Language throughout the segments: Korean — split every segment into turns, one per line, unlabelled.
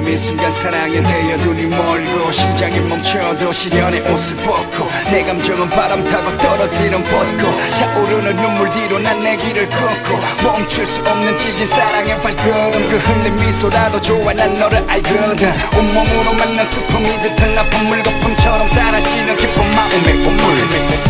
지금 이 순간 사랑에 대여 눈이 멀고 심장이 멈춰도 시련의 옷을 벗고 내 감정은 바람 타고 떨어지는 벚꽃 차오르는 눈물 뒤로 난 내 길을 걷고 멈출 수 없는 지긴 사랑의 발걸음 그 흘린 미소라도 좋아 난 너를 알거든 온몸으로 만난 슬픔이 짙은 아픈 물거품처럼 사라지는 기쁜 마음의 보물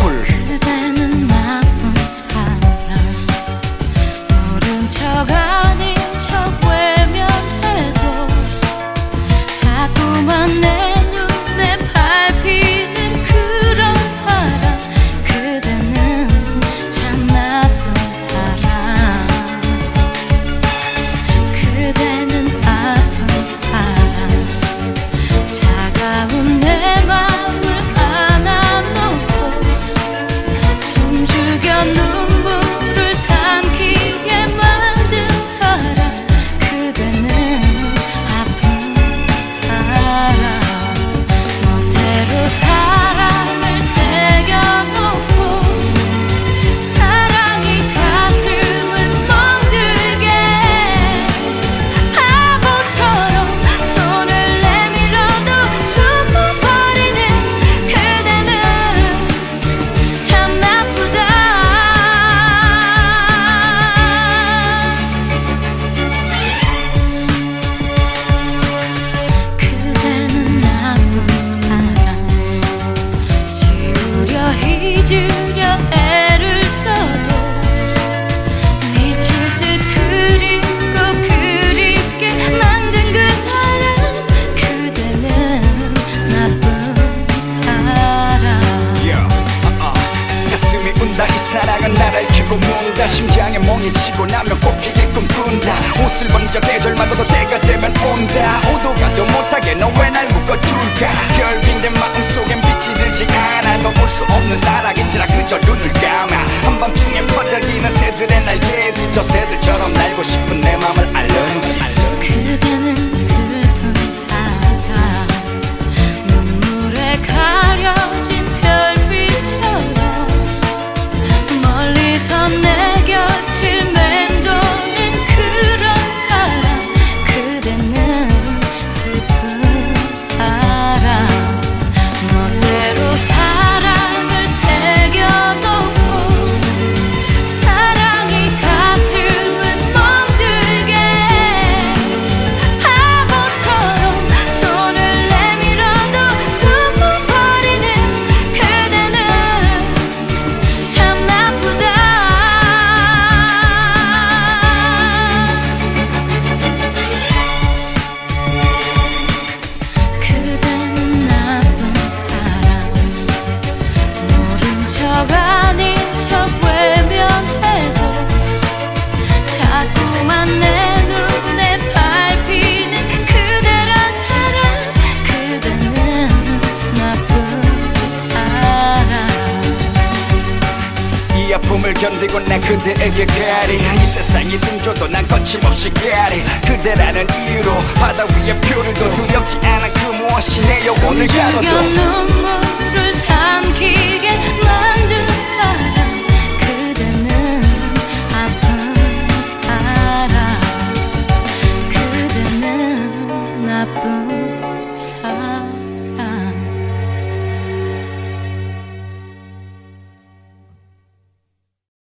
키고
문다 심장에 멍이 치고 나면 꽃피게 꿈꾼다. 옷을 번져 계절마다 도 때가 되면 온다. 오도 가도 못하게 너 왜 날 묶어둘까? 결빙 내 마음속엔 빛이 들지 않아 너 볼 수 없는 사랑인지라 그저 눈을 감아. 한밤중에 새들
이
아픔을 견디고 난 그대에게 가리. 이 세상이 등줘도 난 거침없이 가리. 그대라는 이유로 바다 위에 표류도 두렵지 않아 그 무엇이 내 영혼을 가둬도